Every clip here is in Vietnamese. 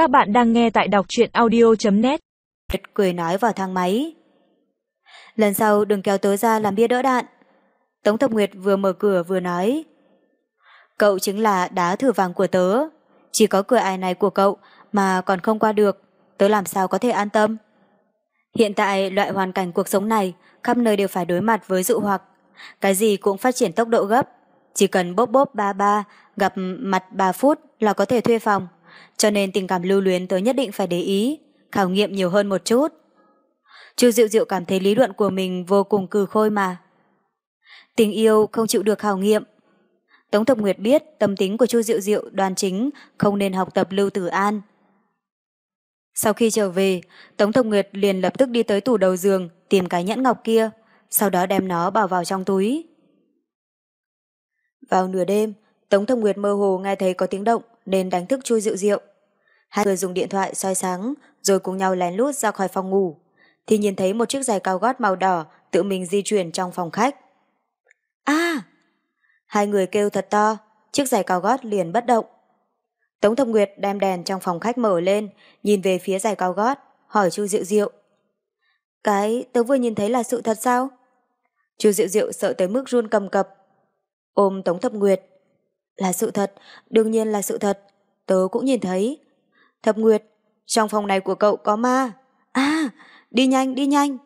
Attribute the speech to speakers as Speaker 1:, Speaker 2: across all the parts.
Speaker 1: Các bạn đang nghe tại đọc truyện audio.net
Speaker 2: Cười nói vào thang máy. Lần sau đừng kéo tớ ra làm bia đỡ đạn. Tống Thập Nguyệt vừa mở cửa vừa nói. Cậu chính là đá thử vàng của tớ. Chỉ có cửa ải này của cậu mà còn không qua được. Tớ làm sao có thể an tâm. Hiện tại, loại hoàn cảnh cuộc sống này khắp nơi đều phải đối mặt với dụ hoặc. Cái gì cũng phát triển tốc độ gấp. Chỉ cần bốp bốp ba ba, gặp mặt 3 phút là có thể thuê phòng. Cho nên tình cảm lưu luyến tớ nhất định phải để ý, khảo nghiệm nhiều hơn một chút. Chu Diệu Diệu cảm thấy lý luận của mình vô cùng cừ khôi mà. Tình yêu không chịu được khảo nghiệm. Tống Thập Nguyệt biết tâm tính của Chu Diệu Diệu đoan chính không nên học tập Lưu Tử An. Sau khi trở về, Tống Thập Nguyệt liền lập tức đi tới tủ đầu giường tìm cái nhẫn ngọc kia, sau đó đem nó bỏ vào trong túi. Vào nửa đêm, Tống Thập Nguyệt mơ hồ nghe thấy có tiếng động nên đánh thức Chu Diệu Diệu. Hai người dùng điện thoại soi sáng rồi cùng nhau lén lút ra khỏi phòng ngủ thì nhìn thấy một chiếc giày cao gót màu đỏ tự mình di chuyển trong phòng khách. a Hai người kêu thật to, chiếc giày cao gót liền bất động. Tống Thập Nguyệt đem đèn trong phòng khách mở lên, nhìn về phía giày cao gót, hỏi Chu Diệu Diệu. Cái tớ vừa nhìn thấy là sự thật sao? Chu Diệu Diệu sợ tới mức run cầm cập. Ôm Tống Thập Nguyệt. Là sự thật, đương nhiên là sự thật. Tớ cũng nhìn thấy. Thập Nguyệt, trong phòng này của cậu có ma. À, đi nhanh, đi nhanh.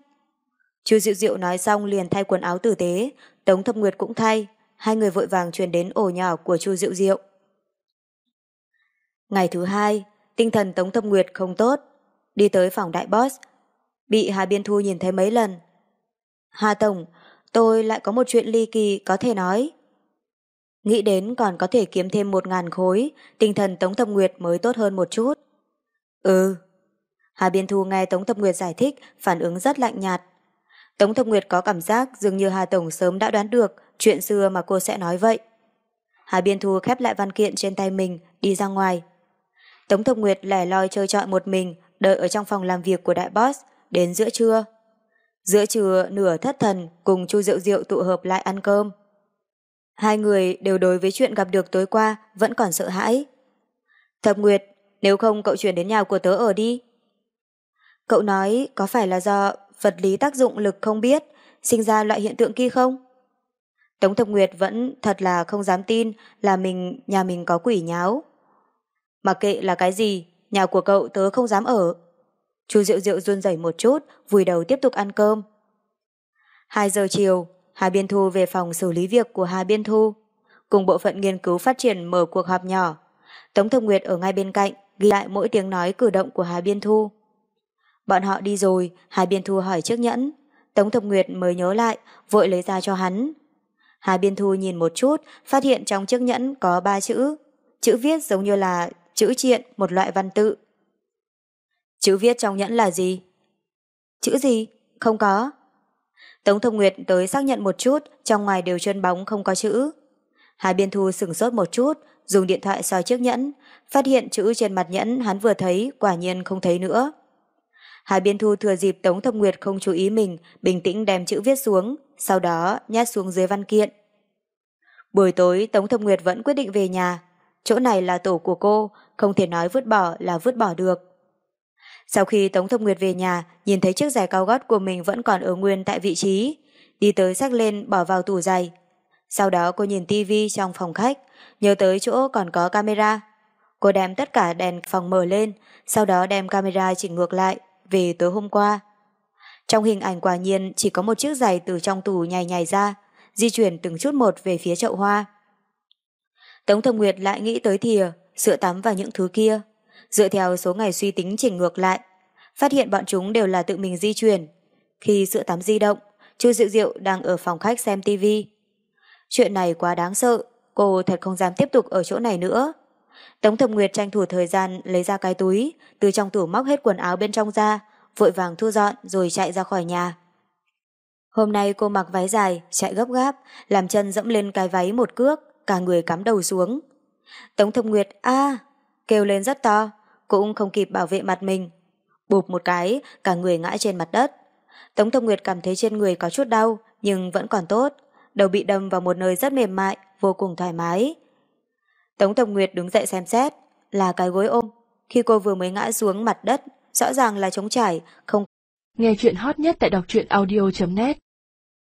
Speaker 2: Chu Diệu Diệu nói xong liền thay quần áo tử tế, Tống Thập Nguyệt cũng thay. Hai người vội vàng truyền đến ổ nhỏ của Chu Diệu Diệu. Ngày thứ hai, tinh thần Tống Thập Nguyệt không tốt. Đi tới phòng đại boss, bị Hà Biên Thu nhìn thấy mấy lần. Hà Tổng, tôi lại có một chuyện ly kỳ có thể nói. Nghĩ đến còn có thể kiếm thêm một ngàn khối, tinh thần Tống Thập Nguyệt mới tốt hơn một chút. Ừ. Hà Biên Thu nghe Tống Thập Nguyệt giải thích, phản ứng rất lạnh nhạt. Tống Thập Nguyệt có cảm giác dường như Hà Tổng sớm đã đoán được chuyện xưa mà cô sẽ nói vậy. Hà Biên Thu khép lại văn kiện trên tay mình, đi ra ngoài. Tống Thập Nguyệt lẻ loi chơi trọi một mình, đợi ở trong phòng làm việc của đại boss, đến giữa trưa. Giữa trưa nửa thất thần cùng Chu Diệu Diệu tụ hợp lại ăn cơm. Hai người đều đối với chuyện gặp được tối qua vẫn còn sợ hãi. Thập Nguyệt, nếu không cậu chuyển đến nhà của tớ ở đi. Cậu nói có phải là do vật lý tác dụng lực không biết, sinh ra loại hiện tượng kia không? Tống Thập Nguyệt vẫn thật là không dám tin là mình nhà mình có quỷ nháo. Mặc kệ là cái gì, nhà của cậu tớ không dám ở. Chu Diệu Diệu run rẩy một chút, vùi đầu tiếp tục ăn cơm. 2 giờ chiều, Hà Biên Thu về phòng xử lý việc của Hà Biên Thu. Cùng bộ phận nghiên cứu phát triển mở cuộc họp nhỏ. Tống Thông Nguyệt ở ngay bên cạnh, ghi lại mỗi tiếng nói cử động của Hà Biên Thu. Bọn họ đi rồi, Hà Biên Thu hỏi chiếc nhẫn. Tống Thập Nguyệt mới nhớ lại, vội lấy ra cho hắn. Hà Biên Thu nhìn một chút, phát hiện trong chiếc nhẫn có ba chữ. Chữ viết giống như là chữ triện, một loại văn tự. Chữ viết trong nhẫn là gì? Chữ gì? Không có. Tống Thông Nguyệt tới xác nhận một chút, trong ngoài đều chân bóng không có chữ. Hà Biên Thu sửng sốt một chút, dùng điện thoại soi chiếc nhẫn, phát hiện chữ trên mặt nhẫn hắn vừa thấy, quả nhiên không thấy nữa. Hà Biên Thu thừa dịp Tống Thông Nguyệt không chú ý mình, bình tĩnh đem chữ viết xuống, sau đó nhát xuống dưới văn kiện. Buổi tối Tống Thông Nguyệt vẫn quyết định về nhà, chỗ này là tổ của cô, không thể nói vứt bỏ là vứt bỏ được. Sau khi Tống Thông Nguyệt về nhà, nhìn thấy chiếc giày cao gót của mình vẫn còn ở nguyên tại vị trí, đi tới xách lên bỏ vào tủ giày. Sau đó cô nhìn tivi trong phòng khách, nhớ tới chỗ còn có camera. Cô đem tất cả đèn phòng mở lên, sau đó đem camera chỉnh ngược lại, về tối hôm qua. Trong hình ảnh quả nhiên chỉ có một chiếc giày từ trong tủ nhảy nhảy ra, di chuyển từng chút một về phía chậu hoa. Tống Thông Nguyệt lại nghĩ tới thìa, sữa tắm và những thứ kia. Dựa theo số ngày suy tính chỉnh ngược lại, phát hiện bọn chúng đều là tự mình di chuyển. Khi sữa tắm di động, Chu Diệu Diệu đang ở phòng khách xem tivi. Chuyện này quá đáng sợ, cô thật không dám tiếp tục ở chỗ này nữa. Tống Thập Nguyệt tranh thủ thời gian lấy ra cái túi, từ trong tủ móc hết quần áo bên trong ra, vội vàng thu dọn rồi chạy ra khỏi nhà. Hôm nay cô mặc váy dài, chạy gấp gáp, làm chân dẫm lên cái váy một cước, cả người cắm đầu xuống. Tống Thập Nguyệt a kêu lên rất to, cũng không kịp bảo vệ mặt mình. Bụp một cái, cả người ngã trên mặt đất. Tống Thông Nguyệt cảm thấy trên người có chút đau, nhưng vẫn còn tốt. Đầu bị đâm vào một nơi rất mềm mại, vô cùng thoải mái. Tống Thông Nguyệt đứng dậy xem xét, là cái gối ôm. Khi cô vừa mới ngã xuống mặt đất, rõ ràng là trống trải, không
Speaker 1: Nghe chuyện hot nhất tại đọc truyện audio.net